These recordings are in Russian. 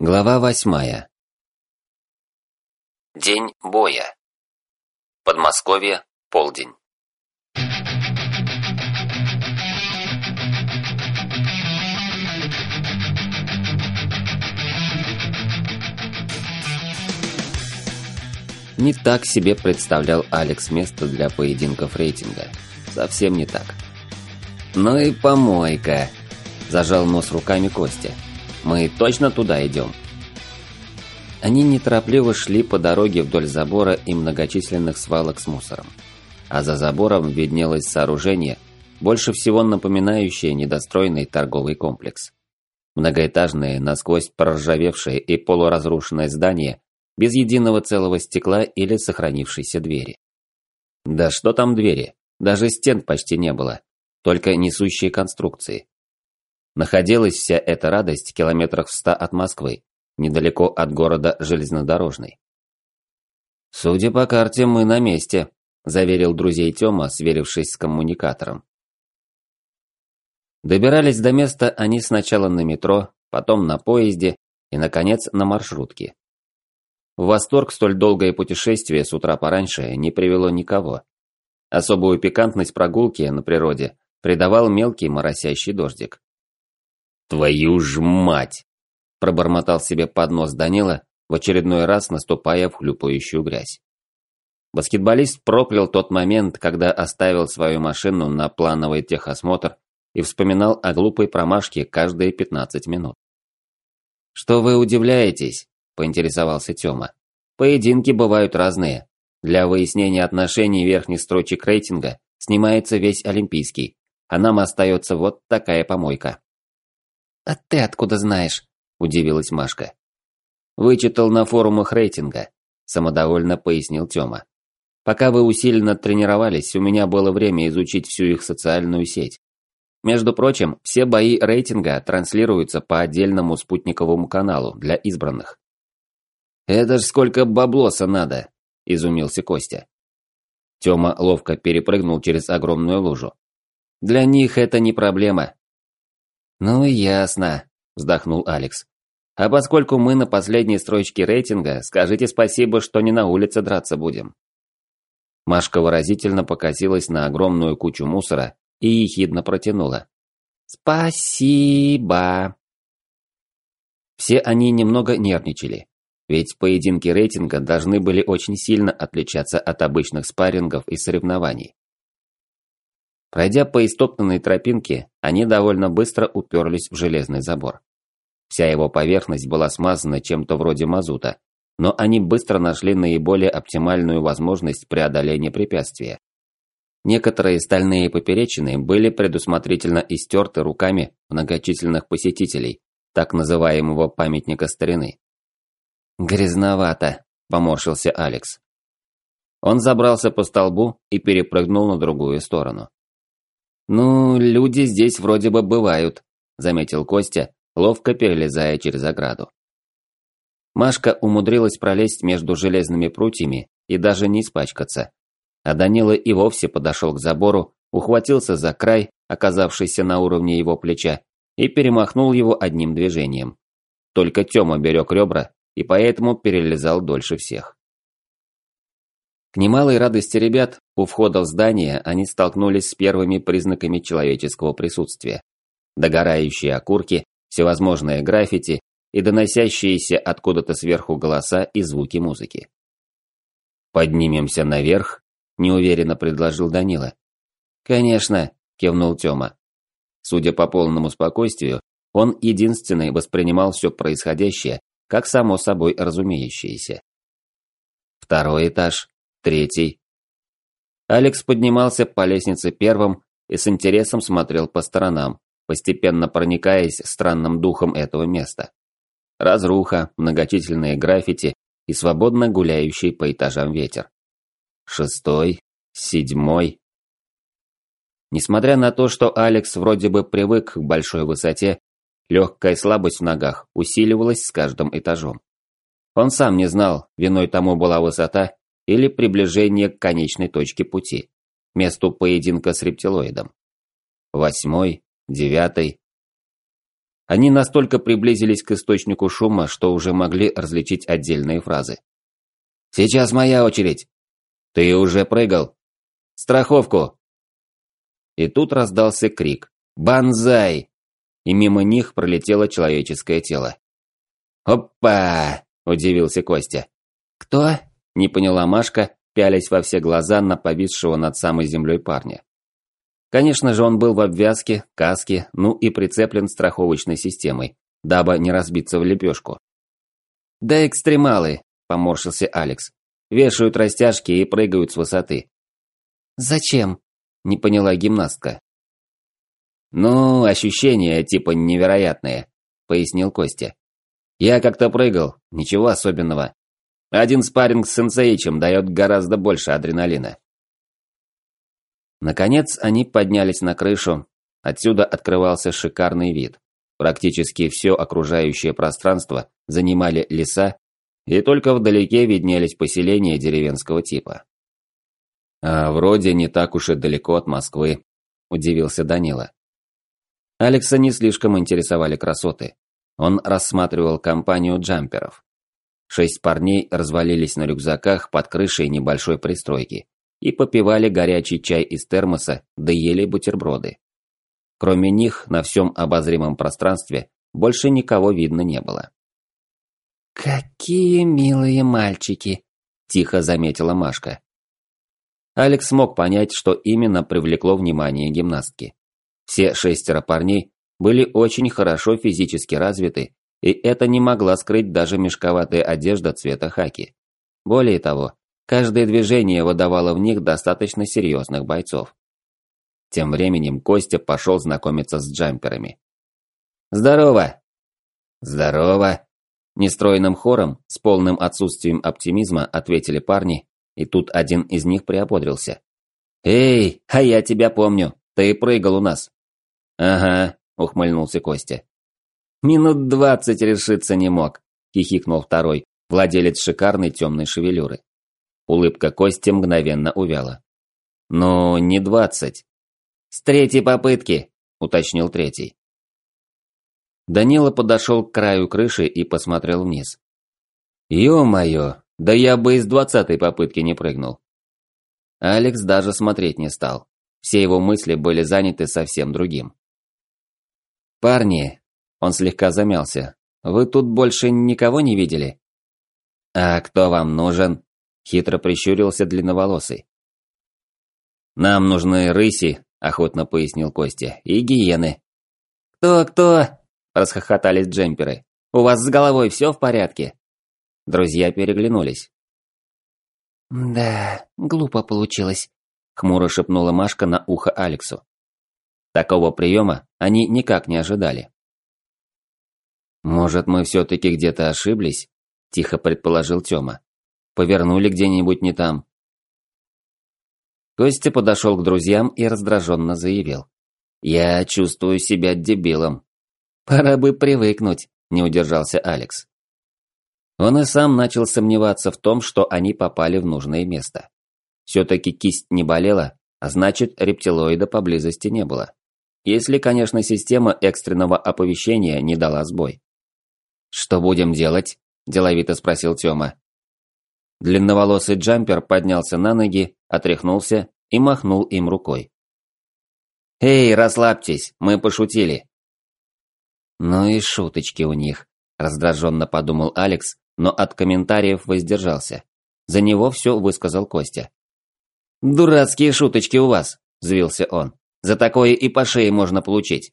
Глава восьмая. День боя. Подмосковье, полдень. Не так себе представлял Алекс место для поединков рейтинга. Совсем не так. «Ну и помойка!» – зажал нос руками Костя. Мы точно туда идем?» Они неторопливо шли по дороге вдоль забора и многочисленных свалок с мусором. А за забором виднелось сооружение, больше всего напоминающее недостроенный торговый комплекс. Многоэтажное, насквозь проржавевшее и полуразрушенное здание без единого целого стекла или сохранившейся двери. Да что там двери, даже стен почти не было, только несущие конструкции. Находилась вся эта радость километрах в ста от Москвы, недалеко от города железнодорожный. «Судя по карте, мы на месте», – заверил друзей Тёма, сверившись с коммуникатором. Добирались до места они сначала на метро, потом на поезде и, наконец, на маршрутке. В восторг столь долгое путешествие с утра пораньше не привело никого. Особую пикантность прогулки на природе придавал мелкий моросящий дождик. «Твою ж мать!» – пробормотал себе под нос Данила, в очередной раз наступая в хлюпающую грязь. Баскетболист проклял тот момент, когда оставил свою машину на плановый техосмотр и вспоминал о глупой промашке каждые 15 минут. «Что вы удивляетесь?» – поинтересовался Тёма. «Поединки бывают разные. Для выяснения отношений верхних строчек рейтинга снимается весь Олимпийский, а нам остается вот такая помойка». «А ты откуда знаешь?» – удивилась Машка. «Вычитал на форумах рейтинга», – самодовольно пояснил Тёма. «Пока вы усиленно тренировались, у меня было время изучить всю их социальную сеть. Между прочим, все бои рейтинга транслируются по отдельному спутниковому каналу для избранных». «Это ж сколько баблоса надо!» – изумился Костя. Тёма ловко перепрыгнул через огромную лужу. «Для них это не проблема. «Ну ясно», – вздохнул Алекс. «А поскольку мы на последней строчке рейтинга, скажите спасибо, что не на улице драться будем». Машка выразительно покосилась на огромную кучу мусора и ехидно протянула. «Спасибо». Все они немного нервничали, ведь поединки рейтинга должны были очень сильно отличаться от обычных спаррингов и соревнований. Пройдя по истоптанной тропинке, они довольно быстро уперлись в железный забор. Вся его поверхность была смазана чем-то вроде мазута, но они быстро нашли наиболее оптимальную возможность преодоления препятствия. Некоторые стальные поперечины были предусмотрительно истерты руками многочисленных посетителей, так называемого памятника старины. «Грязновато», – поморщился Алекс. Он забрался по столбу и перепрыгнул на другую сторону. «Ну, люди здесь вроде бы бывают», – заметил Костя, ловко перелезая через ограду. Машка умудрилась пролезть между железными прутьями и даже не испачкаться. А Данила и вовсе подошел к забору, ухватился за край, оказавшийся на уровне его плеча, и перемахнул его одним движением. Только Тёма берег ребра и поэтому перелезал дольше всех. К немалой радости ребят, у входа в здание они столкнулись с первыми признаками человеческого присутствия. Догорающие окурки, всевозможные граффити и доносящиеся откуда-то сверху голоса и звуки музыки. «Поднимемся наверх?» – неуверенно предложил Данила. «Конечно», – кивнул Тёма. Судя по полному спокойствию, он единственный воспринимал все происходящее как само собой разумеющееся. Второй этаж, третий. Алекс поднимался по лестнице первым и с интересом смотрел по сторонам, постепенно проникаясь странным духом этого места. Разруха, многочисленные граффити и свободно гуляющий по этажам ветер. Шестой, седьмой. Несмотря на то, что Алекс вроде бы привык к большой высоте, легкая слабость в ногах усиливалась с каждым этажом. Он сам не знал, виной тому была высота или приближение к конечной точке пути, месту поединка с рептилоидом. Восьмой, девятый. Они настолько приблизились к источнику шума, что уже могли различить отдельные фразы. «Сейчас моя очередь!» «Ты уже прыгал?» «Страховку!» И тут раздался крик «Банзай!» И мимо них пролетело человеческое тело. «Опа!» – удивился Костя. «Кто?» – не поняла Машка, пялясь во все глаза на повисшего над самой землей парня. Конечно же, он был в обвязке, каске, ну и прицеплен страховочной системой, дабы не разбиться в лепешку. «Да экстремалы», – поморщился Алекс. «Вешают растяжки и прыгают с высоты». «Зачем?» – не поняла гимнастка. «Ну, ощущения типа невероятные», – пояснил Костя. «Я как-то прыгал, ничего особенного. Один спарринг с сенсеичем дает гораздо больше адреналина». Наконец они поднялись на крышу. Отсюда открывался шикарный вид. Практически все окружающее пространство занимали леса, и только вдалеке виднелись поселения деревенского типа. «А вроде не так уж и далеко от Москвы», – удивился Данила. Алекса не слишком интересовали красоты. Он рассматривал компанию джамперов. Шесть парней развалились на рюкзаках под крышей небольшой пристройки и попивали горячий чай из термоса, да ели бутерброды. Кроме них, на всем обозримом пространстве больше никого видно не было. «Какие милые мальчики!» – тихо заметила Машка. Алекс смог понять, что именно привлекло внимание гимнастки. Все шестеро парней были очень хорошо физически развиты, и это не могла скрыть даже мешковатая одежда цвета хаки. Более того, Каждое движение выдавало в них достаточно серьезных бойцов. Тем временем Костя пошел знакомиться с джамперами. «Здорово!» «Здорово!» Нестройным хором, с полным отсутствием оптимизма, ответили парни, и тут один из них приободрился. «Эй, а я тебя помню, ты прыгал у нас». «Ага», – ухмыльнулся Костя. «Минут двадцать решиться не мог», – хихикнул второй, владелец шикарной темной шевелюры. Улыбка Кости мгновенно увяла. «Ну, не двадцать». «С третьей попытки», – уточнил третий. Данила подошел к краю крыши и посмотрел вниз. «Ё-моё, да я бы из двадцатой попытки не прыгнул». Алекс даже смотреть не стал. Все его мысли были заняты совсем другим. «Парни», – он слегка замялся, – «вы тут больше никого не видели?» «А кто вам нужен?» Хитро прищурился длинноволосый. «Нам нужны рыси», – охотно пояснил Костя, – «и гиены». «Кто-кто?» – расхохотались джемперы. «У вас с головой все в порядке?» Друзья переглянулись. «Да, глупо получилось», – хмуро шепнула Машка на ухо Алексу. Такого приема они никак не ожидали. «Может, мы все-таки где-то ошиблись?» – тихо предположил Тёма. Повернули где-нибудь не там. Костя подошел к друзьям и раздраженно заявил. «Я чувствую себя дебилом». «Пора бы привыкнуть», – не удержался Алекс. Он и сам начал сомневаться в том, что они попали в нужное место. Все-таки кисть не болела, а значит, рептилоида поблизости не было. Если, конечно, система экстренного оповещения не дала сбой. «Что будем делать?» – деловито спросил Тёма. Длинноволосый джампер поднялся на ноги, отряхнулся и махнул им рукой. «Эй, расслабьтесь, мы пошутили!» «Ну и шуточки у них», – раздраженно подумал Алекс, но от комментариев воздержался. За него все высказал Костя. «Дурацкие шуточки у вас», – взвился он. «За такое и по шее можно получить».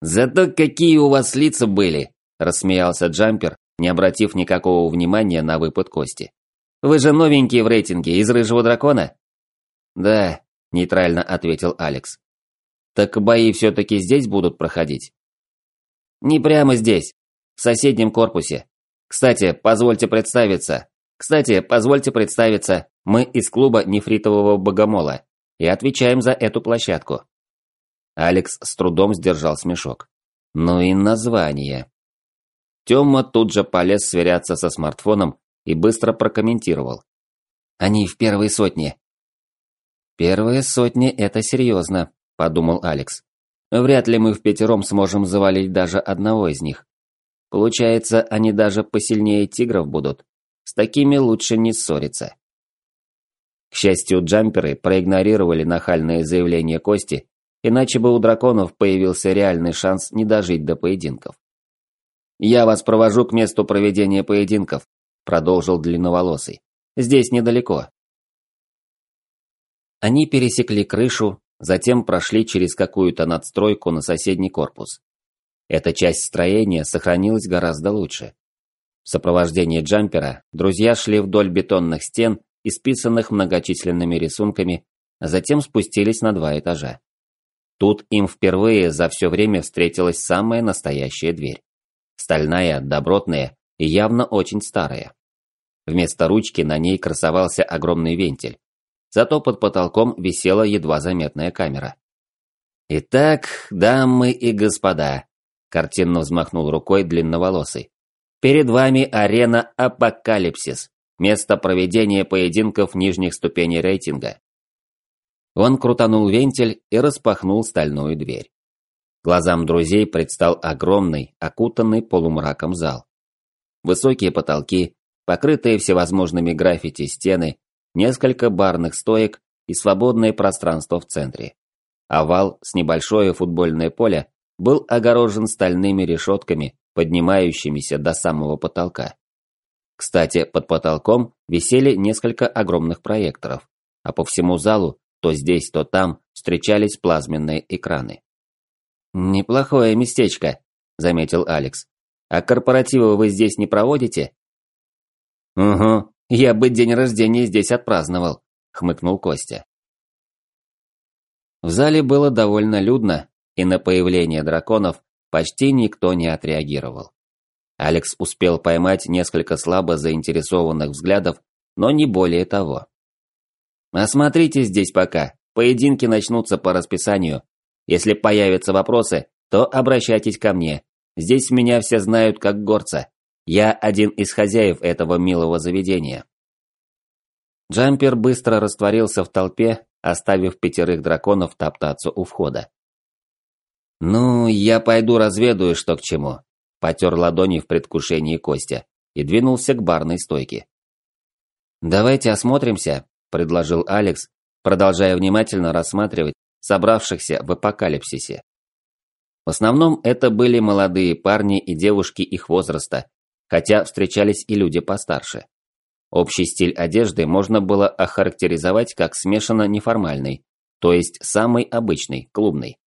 «Зато какие у вас лица были!» – рассмеялся джампер, не обратив никакого внимания на выпад кости. «Вы же новенькие в рейтинге, из Рыжего Дракона?» «Да», – нейтрально ответил Алекс. «Так бои все-таки здесь будут проходить?» «Не прямо здесь, в соседнем корпусе. Кстати, позвольте представиться. Кстати, позвольте представиться, мы из клуба нефритового богомола и отвечаем за эту площадку». Алекс с трудом сдержал смешок. «Ну и название». Тёма тут же полез сверяться со смартфоном и быстро прокомментировал. «Они в первой сотне». «Первая сотня – это серьезно», – подумал Алекс. Вряд ли мы в пятером сможем завалить даже одного из них. Получается, они даже посильнее тигров будут. С такими лучше не ссориться. К счастью, джамперы проигнорировали нахальное заявление Кости, иначе бы у драконов появился реальный шанс не дожить до поединков. «Я вас провожу к месту проведения поединков», – продолжил длинноволосый. «Здесь недалеко». Они пересекли крышу, затем прошли через какую-то надстройку на соседний корпус. Эта часть строения сохранилась гораздо лучше. В сопровождении джампера друзья шли вдоль бетонных стен исписанных многочисленными рисунками, а затем спустились на два этажа. Тут им впервые за все время встретилась самая настоящая дверь. Стальная, добротная и явно очень старая. Вместо ручки на ней красовался огромный вентиль. Зато под потолком висела едва заметная камера. «Итак, дамы и господа», – картинно взмахнул рукой длинноволосый. «Перед вами арена Апокалипсис. Место проведения поединков нижних ступеней рейтинга. Он крутанул вентиль и распахнул стальную дверь. Глазам друзей предстал огромный, окутанный полумраком зал. Высокие потолки, покрытые всевозможными граффити стены, несколько барных стоек и свободное пространство в центре. Овал с небольшое футбольное поле был огорожен стальными решетками, поднимающимися до самого потолка. Кстати, под потолком висели несколько огромных проекторов, а по всему залу, то здесь, то там, встречались плазменные экраны. «Неплохое местечко», – заметил Алекс. «А корпоративы вы здесь не проводите?» «Угу, я бы день рождения здесь отпраздновал», – хмыкнул Костя. В зале было довольно людно, и на появление драконов почти никто не отреагировал. Алекс успел поймать несколько слабо заинтересованных взглядов, но не более того. «Осмотрите здесь пока, поединки начнутся по расписанию. Если появятся вопросы, то обращайтесь ко мне. Здесь меня все знают как горца. Я один из хозяев этого милого заведения». Джампер быстро растворился в толпе, оставив пятерых драконов топтаться у входа. «Ну, я пойду разведаю, что к чему потер ладони в предвкушении Костя и двинулся к барной стойке. «Давайте осмотримся», – предложил Алекс, продолжая внимательно рассматривать собравшихся в апокалипсисе. В основном это были молодые парни и девушки их возраста, хотя встречались и люди постарше. Общий стиль одежды можно было охарактеризовать как смешанно неформальный, то есть самый обычный, клубный.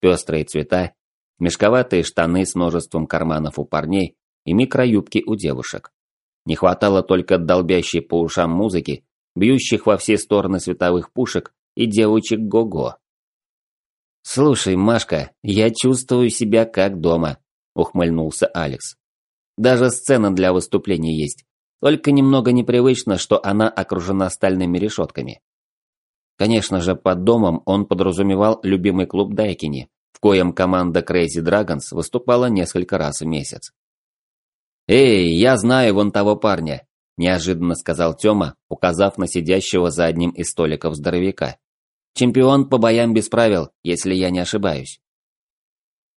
Пестрые цвета, мешковатые штаны с множеством карманов у парней и микроюбки у девушек. Не хватало только долбящей по ушам музыки, бьющих во все стороны световых пушек и девочек го-го. «Слушай, Машка, я чувствую себя как дома», – ухмыльнулся Алекс. «Даже сцена для выступления есть, только немного непривычно, что она окружена стальными решетками». Конечно же, под домом он подразумевал любимый клуб Дайкини, в коем команда Crazy Dragons выступала несколько раз в месяц. «Эй, я знаю вон того парня», – неожиданно сказал Тёма, указав на сидящего за одним из столиков здоровяка. «Чемпион по боям без правил, если я не ошибаюсь».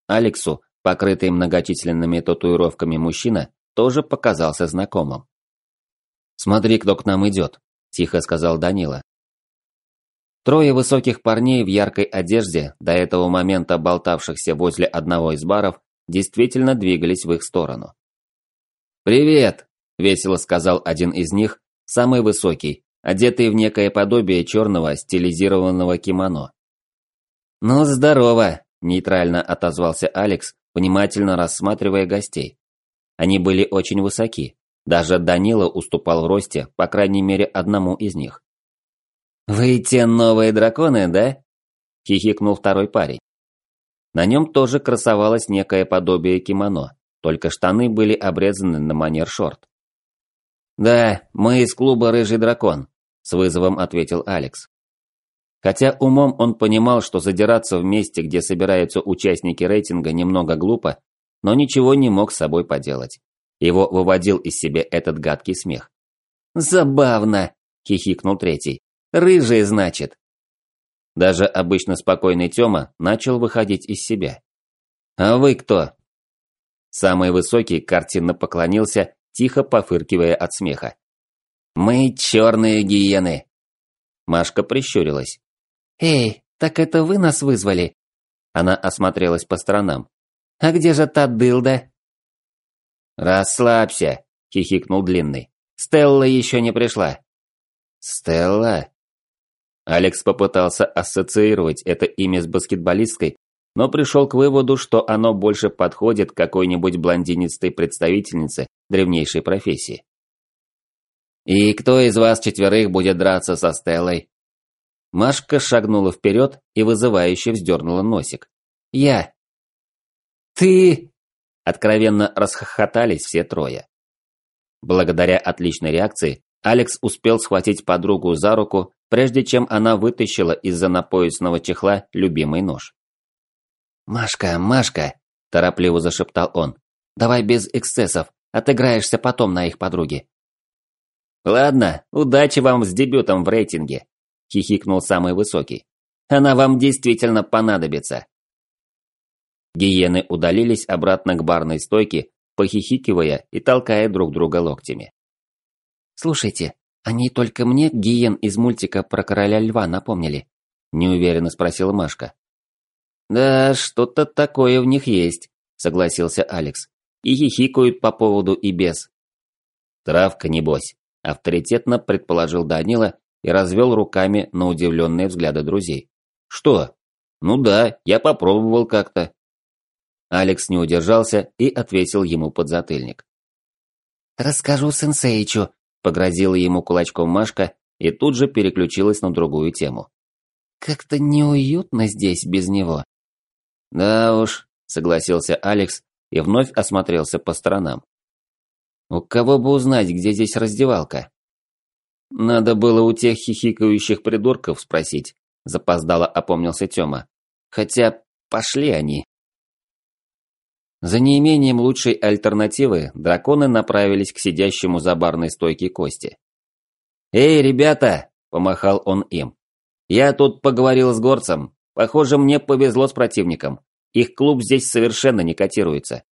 Алексу, покрытый многочисленными татуировками мужчина, тоже показался знакомым. «Смотри, кто к нам идет», – тихо сказал Данила. Трое высоких парней в яркой одежде, до этого момента болтавшихся возле одного из баров, действительно двигались в их сторону. «Привет!» – весело сказал один из них, самый высокий, одетый в некое подобие черного стилизированного кимоно. «Ну, здорово!» – нейтрально отозвался Алекс, внимательно рассматривая гостей. Они были очень высоки, даже Данила уступал в росте, по крайней мере, одному из них. «Вы те новые драконы, да?» – хихикнул второй парень. На нем тоже красовалось некое подобие кимоно, только штаны были обрезаны на манер шорт. «Да, мы из клуба «Рыжий дракон», – с вызовом ответил Алекс. Хотя умом он понимал, что задираться в месте, где собираются участники рейтинга, немного глупо, но ничего не мог с собой поделать. Его выводил из себя этот гадкий смех. «Забавно!» – хихикнул третий. Рыжие, значит. Даже обычно спокойный Тёма начал выходить из себя. «А вы кто?» Самый высокий картинно поклонился, тихо пофыркивая от смеха. «Мы черные гиены!» Машка прищурилась. «Эй, так это вы нас вызвали?» Она осмотрелась по сторонам. «А где же та дылда?» «Расслабься!» – хихикнул Длинный. «Стелла еще не пришла». «Стелла?» Алекс попытался ассоциировать это имя с баскетболисткой, но пришел к выводу, что оно больше подходит какой-нибудь блондинистой представительнице древнейшей профессии. «И кто из вас четверых будет драться со Стеллой?» Машка шагнула вперед и вызывающе вздернула носик. «Я». «Ты...» Откровенно расхохотались все трое. Благодаря отличной реакции, Алекс успел схватить подругу за руку, прежде чем она вытащила из-за напоясного чехла любимый нож. «Машка, Машка!» – торопливо зашептал он. «Давай без эксцессов, отыграешься потом на их подруге». «Ладно, удачи вам с дебютом в рейтинге», – хихикнул самый высокий. «Она вам действительно понадобится». Гиены удалились обратно к барной стойке, похихикивая и толкая друг друга локтями. «Слушайте, они только мне гиен из мультика про короля льва напомнили?» – неуверенно спросила Машка. «Да, что-то такое в них есть», – согласился Алекс. «И хихикают по поводу и без». «Травка, небось», – авторитетно предположил Данила и развел руками на удивленные взгляды друзей. «Что? Ну да, я попробовал как-то. Алекс не удержался и ответил ему подзатыльник. «Расскажу сенсеичу», – погрозила ему кулачком Машка и тут же переключилась на другую тему. «Как-то неуютно здесь без него». «Да уж», – согласился Алекс и вновь осмотрелся по сторонам. «У кого бы узнать, где здесь раздевалка?» «Надо было у тех хихикающих придурков спросить», – запоздало опомнился Тёма. «Хотя пошли они». За неимением лучшей альтернативы драконы направились к сидящему за барной стойке Кости. «Эй, ребята!» – помахал он им. «Я тут поговорил с горцем. Похоже, мне повезло с противником. Их клуб здесь совершенно не котируется».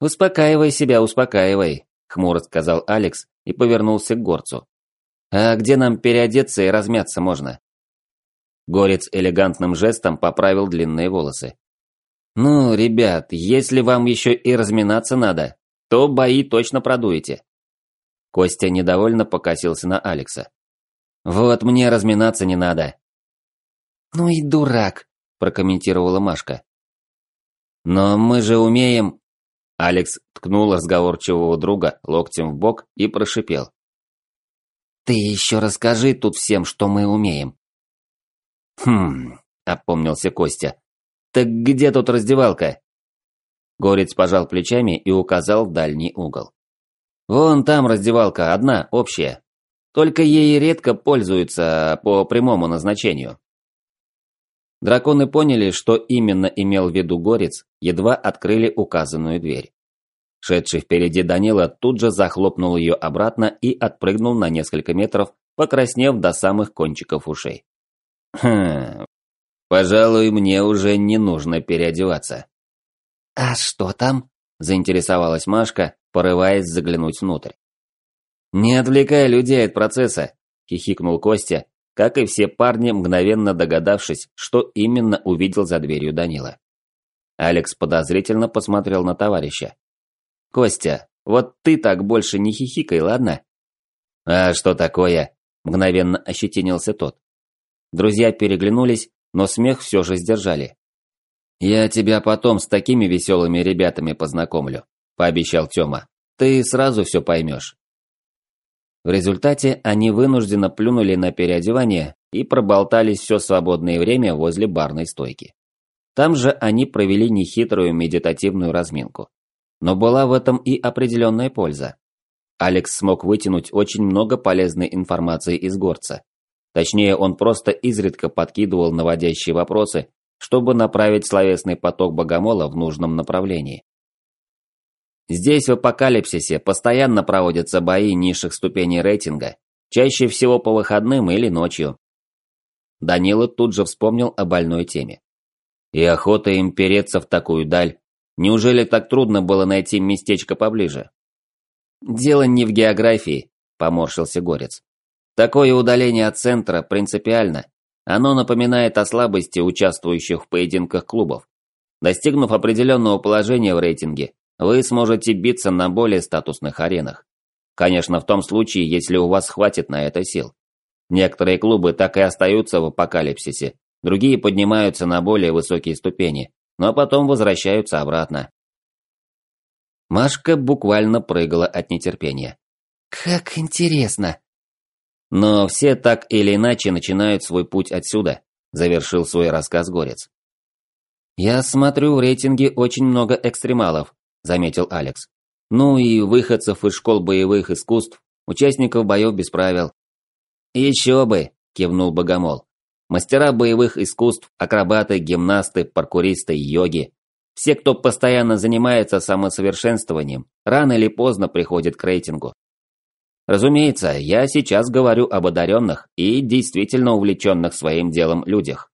«Успокаивай себя, успокаивай», – хмуро сказал Алекс и повернулся к горцу. «А где нам переодеться и размяться можно?» Горец элегантным жестом поправил длинные волосы. «Ну, ребят, если вам еще и разминаться надо, то бои точно продуете». Костя недовольно покосился на Алекса. «Вот мне разминаться не надо». «Ну и дурак», – прокомментировала Машка. «Но мы же умеем...» Алекс ткнул разговорчивого друга локтем в бок и прошипел. «Ты еще расскажи тут всем, что мы умеем». «Хм...» – опомнился Костя. «Так где тут раздевалка?» Горец пожал плечами и указал в дальний угол. «Вон там раздевалка, одна, общая. Только ей редко пользуются по прямому назначению». Драконы поняли, что именно имел в виду Горец, едва открыли указанную дверь. Шедший впереди Данила тут же захлопнул ее обратно и отпрыгнул на несколько метров, покраснев до самых кончиков ушей. «Хм, Пожалуй, мне уже не нужно переодеваться. «А что там?» – заинтересовалась Машка, порываясь заглянуть внутрь. «Не отвлекай людей от процесса», – хихикнул Костя, как и все парни, мгновенно догадавшись, что именно увидел за дверью Данила. Алекс подозрительно посмотрел на товарища. «Костя, вот ты так больше не хихикай, ладно?» «А что такое?» – мгновенно ощетинился тот. Друзья переглянулись, но смех все же сдержали. «Я тебя потом с такими веселыми ребятами познакомлю», – пообещал Тёма. «Ты сразу все поймешь». В результате они вынужденно плюнули на переодевание и проболтались все свободное время возле барной стойки. Там же они провели нехитрую медитативную разминку. Но была в этом и определенная польза. Алекс смог вытянуть очень много полезной информации из горца. Точнее, он просто изредка подкидывал наводящие вопросы, чтобы направить словесный поток богомола в нужном направлении. Здесь в апокалипсисе постоянно проводятся бои низших ступеней рейтинга, чаще всего по выходным или ночью. Данила тут же вспомнил о больной теме. И охота им переться в такую даль. Неужели так трудно было найти местечко поближе? Дело не в географии, поморщился Горец. Такое удаление от центра принципиально. Оно напоминает о слабости участвующих в поединках клубов. Достигнув определенного положения в рейтинге, вы сможете биться на более статусных аренах. Конечно, в том случае, если у вас хватит на это сил. Некоторые клубы так и остаются в апокалипсисе, другие поднимаются на более высокие ступени, но потом возвращаются обратно. Машка буквально прыгала от нетерпения. «Как интересно!» «Но все так или иначе начинают свой путь отсюда», – завершил свой рассказ Горец. «Я смотрю, в рейтинге очень много экстремалов», – заметил Алекс. «Ну и выходцев из школ боевых искусств, участников боев без правил». «Еще бы», – кивнул Богомол. «Мастера боевых искусств, акробаты, гимнасты, паркуристы, йоги. Все, кто постоянно занимается самосовершенствованием, рано или поздно приходят к рейтингу. Разумеется, я сейчас говорю об одаренных и действительно увлеченных своим делом людях.